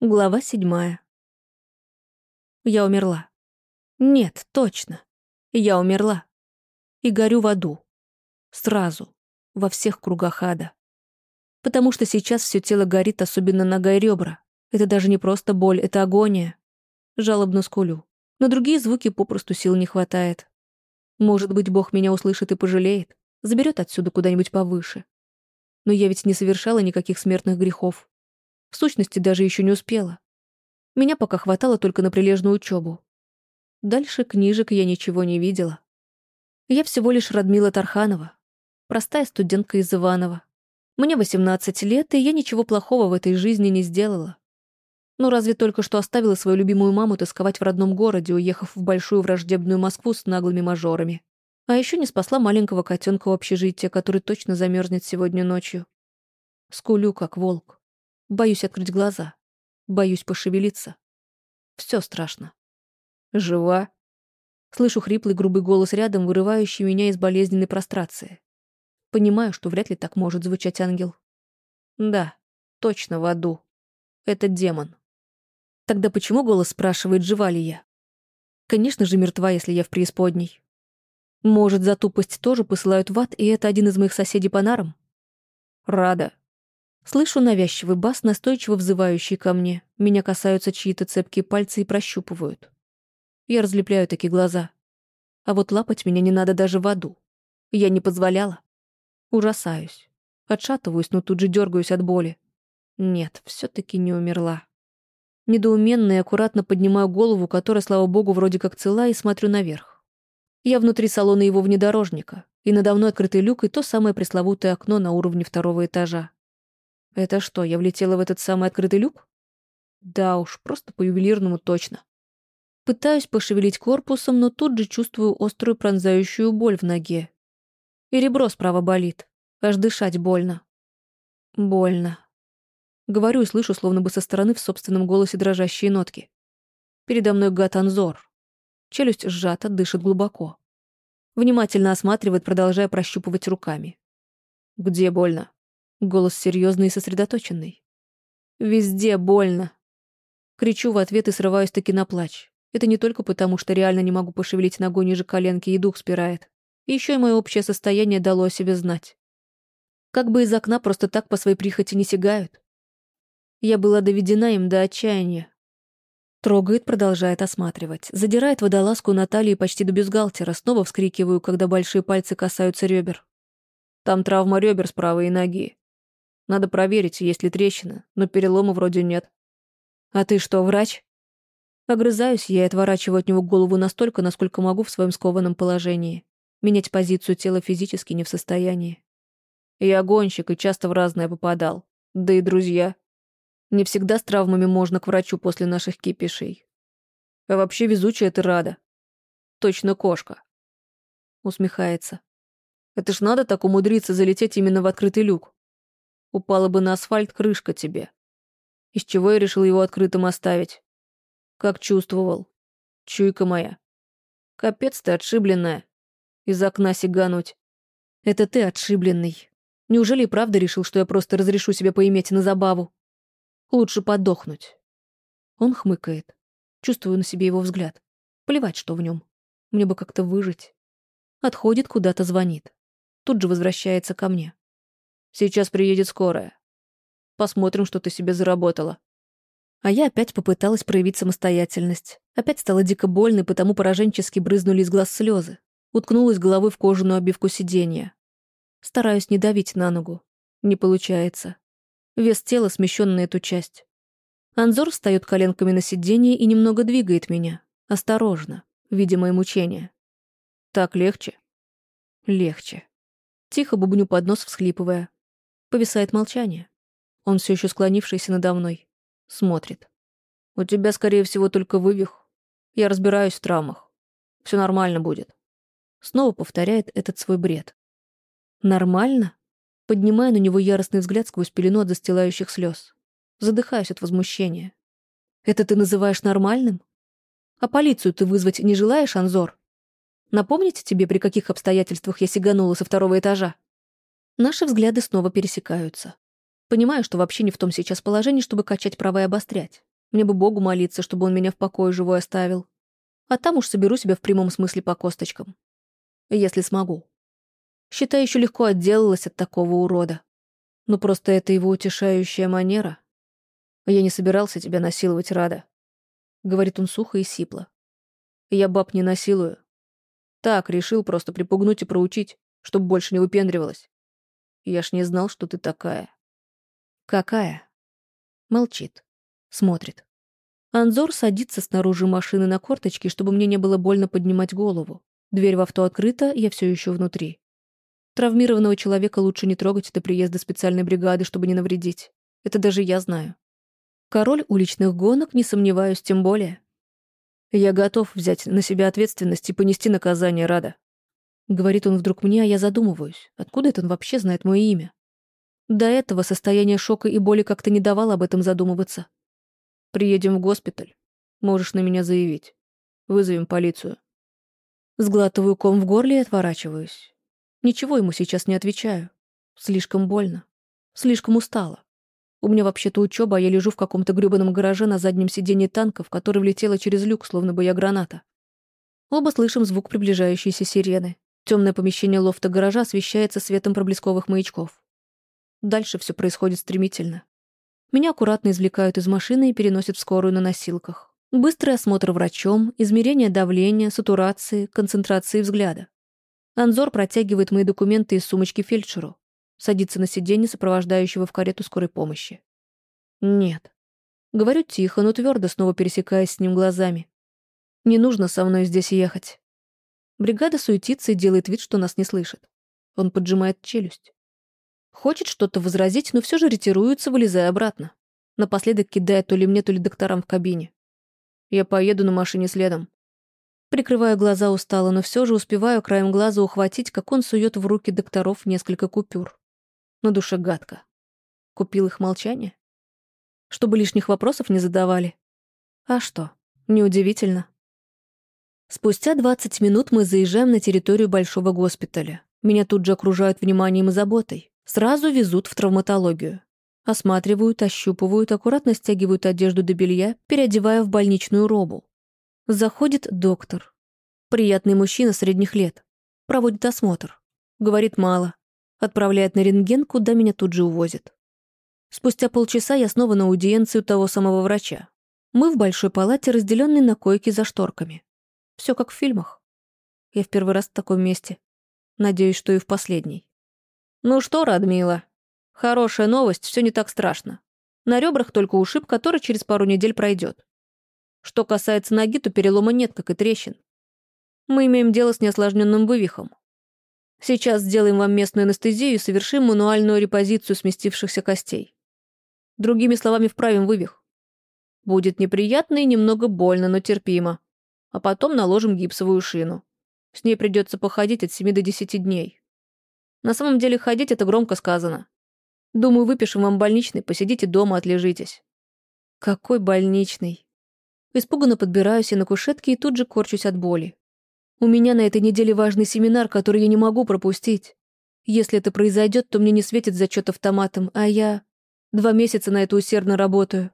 Глава седьмая. Я умерла. Нет, точно. Я умерла. И горю в аду. Сразу. Во всех кругах ада. Потому что сейчас все тело горит, особенно нога и ребра. Это даже не просто боль, это агония. Жалобно скулю. На другие звуки попросту сил не хватает. Может быть, Бог меня услышит и пожалеет, заберет отсюда куда-нибудь повыше. Но я ведь не совершала никаких смертных грехов. В сущности, даже еще не успела. Меня пока хватало только на прилежную учебу. Дальше книжек я ничего не видела. Я всего лишь Радмила Тарханова, простая студентка из Иванова. Мне 18 лет, и я ничего плохого в этой жизни не сделала. Ну, разве только что оставила свою любимую маму тосковать в родном городе, уехав в большую враждебную Москву с наглыми мажорами. А еще не спасла маленького котенка в общежитии, который точно замерзнет сегодня ночью. Скулю, как волк. Боюсь открыть глаза. Боюсь пошевелиться. Все страшно. Жива? Слышу хриплый грубый голос рядом, вырывающий меня из болезненной прострации. Понимаю, что вряд ли так может звучать ангел. Да, точно в аду. Это демон. Тогда почему голос спрашивает, жива ли я? Конечно же, мертва, если я в преисподней. Может, за тупость тоже посылают в ад, и это один из моих соседей по нарам? Рада. Слышу навязчивый бас, настойчиво взывающий ко мне. Меня касаются чьи-то цепкие пальцы и прощупывают. Я разлепляю такие глаза. А вот лапать меня не надо даже в аду. Я не позволяла. Ужасаюсь. Отшатываюсь, но тут же дергаюсь от боли. Нет, все таки не умерла. Недоуменно и аккуратно поднимаю голову, которая, слава богу, вроде как цела, и смотрю наверх. Я внутри салона его внедорожника, и надо мной открытый люк и то самое пресловутое окно на уровне второго этажа. Это что, я влетела в этот самый открытый люк? Да уж, просто по ювелирному точно. Пытаюсь пошевелить корпусом, но тут же чувствую острую пронзающую боль в ноге. И ребро справа болит. Аж дышать больно. Больно. Говорю и слышу, словно бы со стороны в собственном голосе дрожащие нотки. Передо мной гад Анзор. Челюсть сжата, дышит глубоко. Внимательно осматривает, продолжая прощупывать руками. «Где больно?» Голос серьезный и сосредоточенный. «Везде больно!» Кричу в ответ и срываюсь таки на плач. Это не только потому, что реально не могу пошевелить ногой ниже коленки и дух спирает. Еще и мое общее состояние дало о себе знать. Как бы из окна просто так по своей прихоти не сигают. Я была доведена им до отчаяния. Трогает, продолжает осматривать. Задирает водолазку на талии почти до бюстгальтера. Снова вскрикиваю, когда большие пальцы касаются ребер. Там травма ребер с правой ноги. Надо проверить, есть ли трещина, но перелома вроде нет. А ты что, врач? Огрызаюсь я и отворачиваю от него голову настолько, насколько могу в своем скованном положении. Менять позицию тела физически не в состоянии. Я гонщик и часто в разное попадал. Да и друзья. Не всегда с травмами можно к врачу после наших кипишей. А вообще везучая ты рада. Точно кошка. Усмехается. Это ж надо так умудриться залететь именно в открытый люк. Упала бы на асфальт крышка тебе. Из чего я решил его открытым оставить? Как чувствовал. Чуйка моя. Капец ты отшибленная. Из окна сигануть. Это ты отшибленный. Неужели и правда решил, что я просто разрешу себе поиметь на забаву? Лучше подохнуть. Он хмыкает. Чувствую на себе его взгляд. Плевать, что в нем. Мне бы как-то выжить. Отходит, куда-то звонит. Тут же возвращается ко мне. Сейчас приедет скорая. Посмотрим, что ты себе заработала. А я опять попыталась проявить самостоятельность. Опять стало дико больно, и потому пораженчески брызнули из глаз слезы. Уткнулась головой в кожаную обивку сиденья. Стараюсь не давить на ногу. Не получается. Вес тела смещен на эту часть. Анзор встает коленками на сиденье и немного двигает меня. Осторожно, видя мои мучения. Так легче? Легче. Тихо бубню под нос, всхлипывая. Повисает молчание. Он все еще склонившийся надо мной. Смотрит. «У тебя, скорее всего, только вывих. Я разбираюсь в травмах. Все нормально будет». Снова повторяет этот свой бред. «Нормально?» Поднимая на него яростный взгляд сквозь пелену от застилающих слез. Задыхаюсь от возмущения. «Это ты называешь нормальным? А полицию ты вызвать не желаешь, Анзор? Напомнить тебе, при каких обстоятельствах я сиганула со второго этажа?» Наши взгляды снова пересекаются. Понимаю, что вообще не в том сейчас положении, чтобы качать права и обострять. Мне бы Богу молиться, чтобы он меня в покое живой оставил. А там уж соберу себя в прямом смысле по косточкам. Если смогу. Считай, еще легко отделалась от такого урода. Но просто это его утешающая манера. Я не собирался тебя насиловать, Рада. Говорит он сухо и сипло. Я баб не насилую. Так, решил просто припугнуть и проучить, чтобы больше не выпендривалась. Я ж не знал, что ты такая. Какая? Молчит. Смотрит. Анзор садится снаружи машины на корточки, чтобы мне не было больно поднимать голову. Дверь в авто открыта, я все еще внутри. Травмированного человека лучше не трогать до приезда специальной бригады, чтобы не навредить. Это даже я знаю. Король уличных гонок, не сомневаюсь, тем более. Я готов взять на себя ответственность и понести наказание, Рада. Говорит он вдруг мне, а я задумываюсь. Откуда это он вообще знает мое имя? До этого состояние шока и боли как-то не давало об этом задумываться. Приедем в госпиталь. Можешь на меня заявить. Вызовем полицию. Сглатываю ком в горле и отворачиваюсь. Ничего ему сейчас не отвечаю. Слишком больно. Слишком устала. У меня вообще-то учеба, а я лежу в каком-то грёбаном гараже на заднем сиденье танка, в который влетела через люк, словно бы я граната. Оба слышим звук приближающейся сирены. Темное помещение лофта гаража освещается светом проблесковых маячков. Дальше все происходит стремительно. Меня аккуратно извлекают из машины и переносят в скорую на носилках. Быстрый осмотр врачом, измерение давления, сатурации, концентрации взгляда. Анзор протягивает мои документы из сумочки фельдшеру. Садится на сиденье сопровождающего в карету скорой помощи. Нет. Говорю тихо, но твердо, снова пересекаясь с ним глазами. Не нужно со мной здесь ехать. Бригада суетится и делает вид, что нас не слышит. Он поджимает челюсть. Хочет что-то возразить, но все же ретируется, вылезая обратно. Напоследок кидая то ли мне, то ли докторам в кабине. Я поеду на машине следом. Прикрываю глаза устало, но все же успеваю краем глаза ухватить, как он сует в руки докторов несколько купюр. На душе гадко. Купил их молчание? Чтобы лишних вопросов не задавали. А что? Неудивительно. Спустя 20 минут мы заезжаем на территорию большого госпиталя. Меня тут же окружают вниманием и заботой. Сразу везут в травматологию. Осматривают, ощупывают, аккуратно стягивают одежду до белья, переодевая в больничную робу. Заходит доктор. Приятный мужчина средних лет. Проводит осмотр. Говорит мало. Отправляет на рентген, куда меня тут же увозят. Спустя полчаса я снова на аудиенции у того самого врача. Мы в большой палате, разделенной на койки за шторками. Все как в фильмах. Я в первый раз в таком месте. Надеюсь, что и в последний. «Ну что, Радмила, хорошая новость, все не так страшно. На ребрах только ушиб, который через пару недель пройдет. Что касается ноги, то перелома нет, как и трещин. Мы имеем дело с неосложненным вывихом. Сейчас сделаем вам местную анестезию и совершим мануальную репозицию сместившихся костей. Другими словами, вправим вывих. Будет неприятно и немного больно, но терпимо. А потом наложим гипсовую шину. С ней придется походить от 7 до 10 дней. На самом деле ходить это громко сказано. Думаю, выпишем вам больничный, посидите дома, отлежитесь. Какой больничный? Испуганно подбираюсь я на кушетке и тут же корчусь от боли. У меня на этой неделе важный семинар, который я не могу пропустить. Если это произойдет, то мне не светит зачет автоматом, а я... Два месяца на это усердно работаю.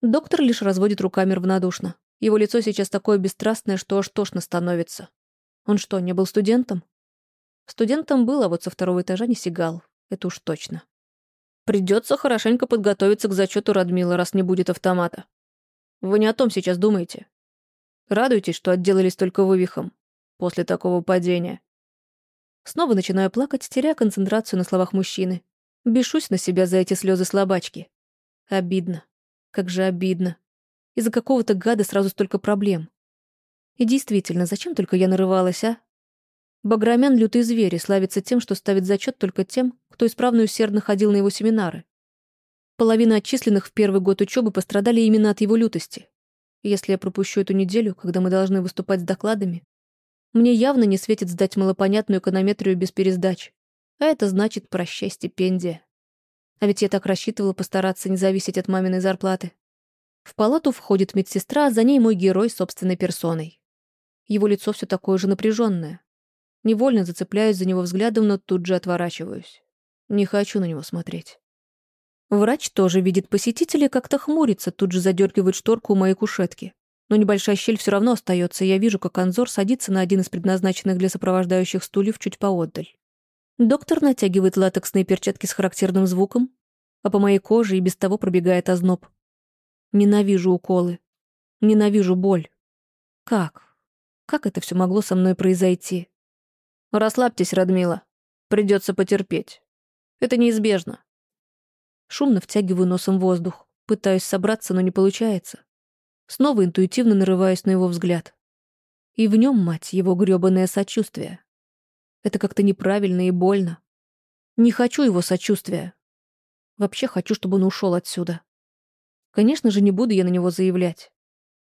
Доктор лишь разводит руками равнодушно. Его лицо сейчас такое бесстрастное, что аж тошно становится. Он что, не был студентом? Студентом был, а вот со второго этажа не сигал. Это уж точно. Придется хорошенько подготовиться к зачету Радмила, раз не будет автомата. Вы не о том сейчас думаете. Радуйтесь, что отделались только вывихом после такого падения. Снова начинаю плакать, теряя концентрацию на словах мужчины. Бешусь на себя за эти слезы слабачки. Обидно. Как же обидно. Из-за какого-то гада сразу столько проблем. И действительно, зачем только я нарывалась, а? Баграмян — лютый зверь и славится тем, что ставит зачет только тем, кто исправно и усердно ходил на его семинары. Половина отчисленных в первый год учебы пострадали именно от его лютости. Если я пропущу эту неделю, когда мы должны выступать с докладами, мне явно не светит сдать малопонятную эконометрию без пересдач. А это значит прощай стипендия. А ведь я так рассчитывала постараться не зависеть от маминой зарплаты. В палату входит медсестра, а за ней мой герой собственной персоной. Его лицо все такое же напряженное. Невольно зацепляюсь за него взглядом, но тут же отворачиваюсь. Не хочу на него смотреть. Врач тоже видит посетителя, как-то хмурится, тут же задергивает шторку у моей кушетки. Но небольшая щель все равно остается, и я вижу, как Анзор садится на один из предназначенных для сопровождающих стульев чуть поотдаль. Доктор натягивает латексные перчатки с характерным звуком, а по моей коже и без того пробегает озноб. Ненавижу уколы. Ненавижу боль. Как? Как это все могло со мной произойти? Расслабьтесь, Радмила. Придется потерпеть. Это неизбежно. Шумно втягиваю носом воздух. Пытаюсь собраться, но не получается. Снова интуитивно нарываюсь на его взгляд. И в нем, мать, его грёбаное сочувствие. Это как-то неправильно и больно. Не хочу его сочувствия. Вообще хочу, чтобы он ушел отсюда. Конечно же, не буду я на него заявлять.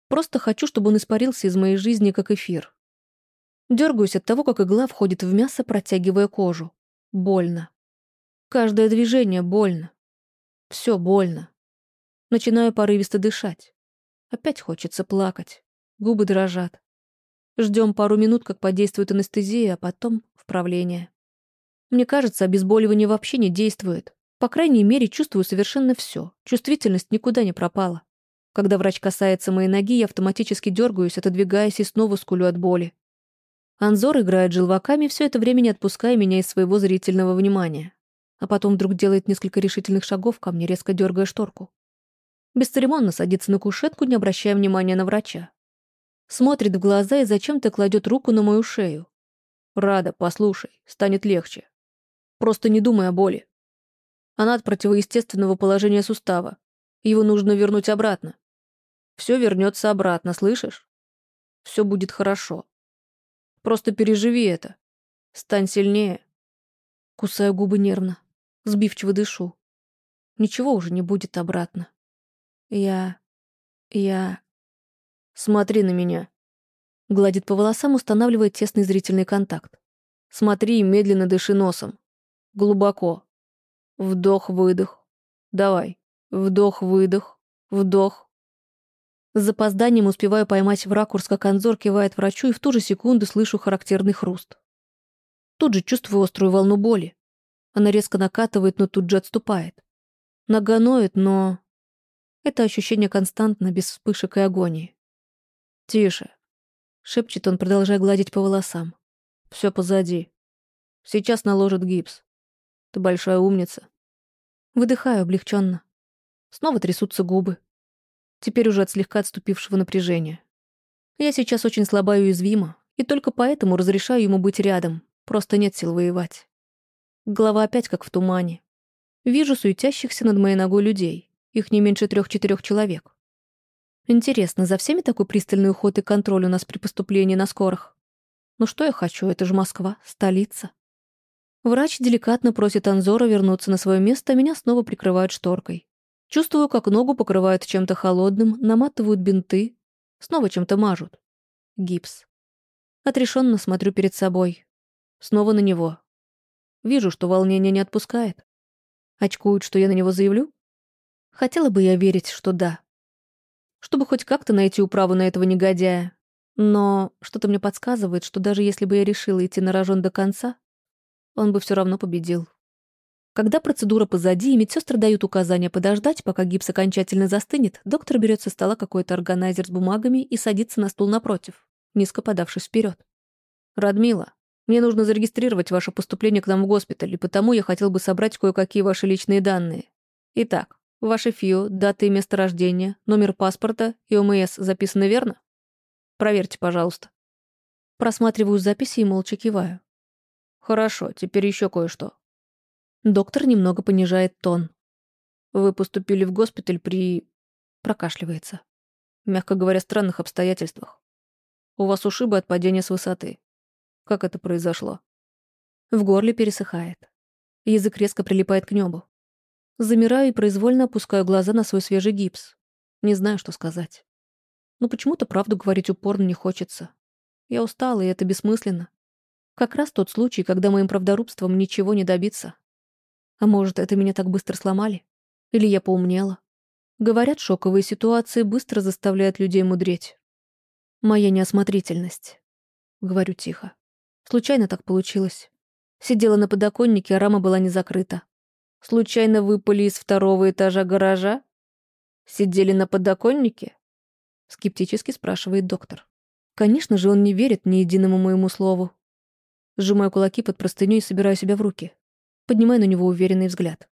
Просто хочу, чтобы он испарился из моей жизни, как эфир. Дергаюсь от того, как игла входит в мясо, протягивая кожу. Больно. Каждое движение больно. Все больно. Начинаю порывисто дышать. Опять хочется плакать. Губы дрожат. Ждем пару минут, как подействует анестезия, а потом вправление. Мне кажется, обезболивание вообще не действует. По крайней мере, чувствую совершенно все. Чувствительность никуда не пропала. Когда врач касается моей ноги, я автоматически дергаюсь, отодвигаясь и снова скулю от боли. Анзор играет желваками, все это время не отпуская меня из своего зрительного внимания а потом вдруг делает несколько решительных шагов ко мне, резко дергая шторку. Бесцеремонно садится на кушетку, не обращая внимания на врача. Смотрит в глаза и зачем-то кладет руку на мою шею. «Рада, послушай, станет легче. Просто не думай о боли. Она от противоестественного положения сустава. Его нужно вернуть обратно. Все вернется обратно, слышишь? Все будет хорошо. Просто переживи это. Стань сильнее. Кусаю губы нервно. Сбивчиво дышу. Ничего уже не будет обратно. Я... я... Смотри на меня. Гладит по волосам, устанавливает тесный зрительный контакт. Смотри и медленно дыши носом. Глубоко. Вдох-выдох. Давай. Вдох-выдох. Вдох. С запозданием успеваю поймать в ракурс, как Анзор кивает врачу, и в ту же секунду слышу характерный хруст. Тут же чувствую острую волну боли. Она резко накатывает, но тут же отступает. Нога ноет, но... Это ощущение константно, без вспышек и агонии. «Тише», — шепчет он, продолжая гладить по волосам. «Все позади. Сейчас наложат гипс. Ты большая умница». Выдыхаю облегченно. Снова трясутся губы. Теперь уже от слегка отступившего напряжения. Я сейчас очень слаба и уязвима, и только поэтому разрешаю ему быть рядом. Просто нет сил воевать. Голова опять как в тумане. Вижу суетящихся над моей ногой людей. Их не меньше трех-четырех человек. Интересно, за всеми такой пристальный уход и контроль у нас при поступлении на скорых? Ну что я хочу, это же Москва, столица. Врач деликатно просит Анзора вернуться на свое место, а меня снова прикрывают шторкой. Чувствую, как ногу покрывают чем-то холодным, наматывают бинты, снова чем-то мажут. Гипс. Отрешенно смотрю перед собой. Снова на него. Вижу, что волнение не отпускает. Очкуют, что я на него заявлю? Хотела бы я верить, что да. Чтобы хоть как-то найти управу на этого негодяя. Но что-то мне подсказывает, что даже если бы я решила идти на рожон до конца, он бы все равно победил. Когда процедура позади, и медсестры дают указания подождать, пока гипс окончательно застынет, доктор берет со стола какой-то органайзер с бумагами и садится на стул напротив, низко подавшись вперед. «Радмила, мне нужно зарегистрировать ваше поступление к нам в госпиталь, и потому я хотел бы собрать кое-какие ваши личные данные. Итак, ваше ФИО, дата и место рождения, номер паспорта и ОМС записаны верно? Проверьте, пожалуйста. Просматриваю записи и молча киваю. Хорошо, теперь еще кое-что. Доктор немного понижает тон. Вы поступили в госпиталь при... Прокашливается. Мягко говоря, странных обстоятельствах. У вас ушибы от падения с высоты. Как это произошло? В горле пересыхает. Язык резко прилипает к небу. Замираю и произвольно опускаю глаза на свой свежий гипс. Не знаю, что сказать. Но почему-то правду говорить упорно не хочется. Я устала, и это бессмысленно. Как раз тот случай, когда моим правдорубством ничего не добиться. А может, это меня так быстро сломали? Или я поумнела? Говорят, шоковые ситуации быстро заставляют людей мудреть. Моя неосмотрительность. Говорю тихо. Случайно так получилось. Сидела на подоконнике, а рама была не закрыта. Случайно выпали из второго этажа гаража? Сидели на подоконнике? Скептически спрашивает доктор. Конечно же, он не верит ни единому моему слову. Сжимаю кулаки под простыню и собираю себя в руки. Поднимаю на него уверенный взгляд.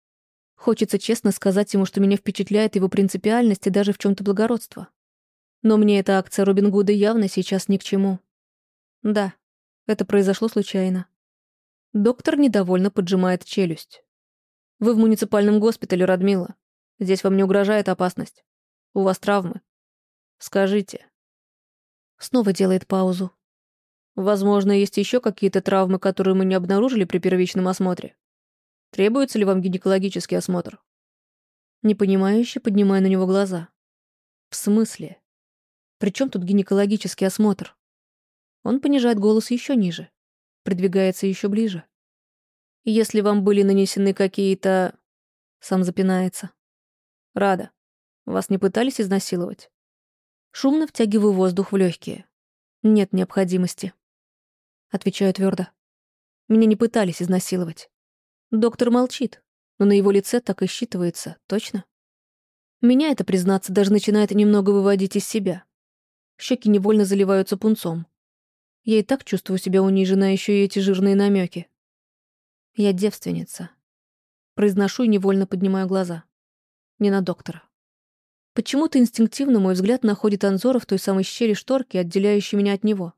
Хочется честно сказать ему, что меня впечатляет его принципиальность и даже в чем то благородство. Но мне эта акция Робин Гуда явно сейчас ни к чему. Да, это произошло случайно. Доктор недовольно поджимает челюсть. Вы в муниципальном госпитале, Радмила. Здесь вам не угрожает опасность. У вас травмы. Скажите. Снова делает паузу. Возможно, есть еще какие-то травмы, которые мы не обнаружили при первичном осмотре. Требуется ли вам гинекологический осмотр? Непонимающе поднимая на него глаза. В смысле? При чем тут гинекологический осмотр? Он понижает голос еще ниже придвигается еще ближе. «Если вам были нанесены какие-то...» Сам запинается. «Рада. Вас не пытались изнасиловать?» Шумно втягиваю воздух в легкие. «Нет необходимости». Отвечаю твердо. Меня не пытались изнасиловать. Доктор молчит, но на его лице так и считывается, точно? Меня это, признаться, даже начинает немного выводить из себя. Щеки невольно заливаются пунцом. Я и так чувствую себя унижена, еще и эти жирные намеки. Я девственница. Произношу и невольно поднимаю глаза. Не на доктора. Почему-то инстинктивно мой взгляд находит Анзора в той самой щели шторки, отделяющей меня от него.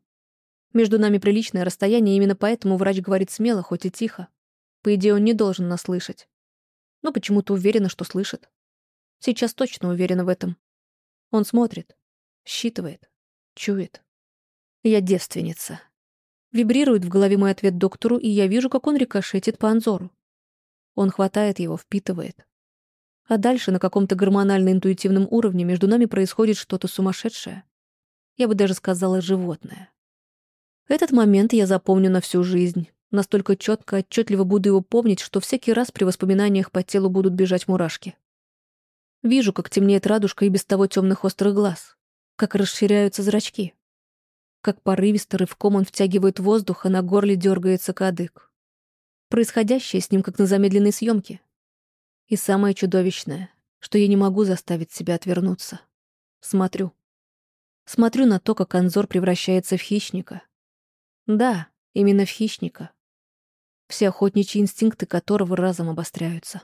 Между нами приличное расстояние, именно поэтому врач говорит смело, хоть и тихо. По идее, он не должен нас слышать. Но почему-то уверена, что слышит. Сейчас точно уверена в этом. Он смотрит, считывает, чует. Я девственница. Вибрирует в голове мой ответ доктору, и я вижу, как он рикошетит по Анзору. Он хватает его, впитывает. А дальше на каком-то гормонально-интуитивном уровне между нами происходит что-то сумасшедшее. Я бы даже сказала, животное. Этот момент я запомню на всю жизнь. Настолько четко, отчетливо буду его помнить, что всякий раз при воспоминаниях по телу будут бежать мурашки. Вижу, как темнеет радужка и без того темных острых глаз, как расширяются зрачки как порывисто рывком он втягивает воздух, а на горле дергается кадык. Происходящее с ним как на замедленной съемке. И самое чудовищное, что я не могу заставить себя отвернуться. Смотрю. Смотрю на то, как Анзор превращается в хищника. Да, именно в хищника. Все охотничьи инстинкты которого разом обостряются.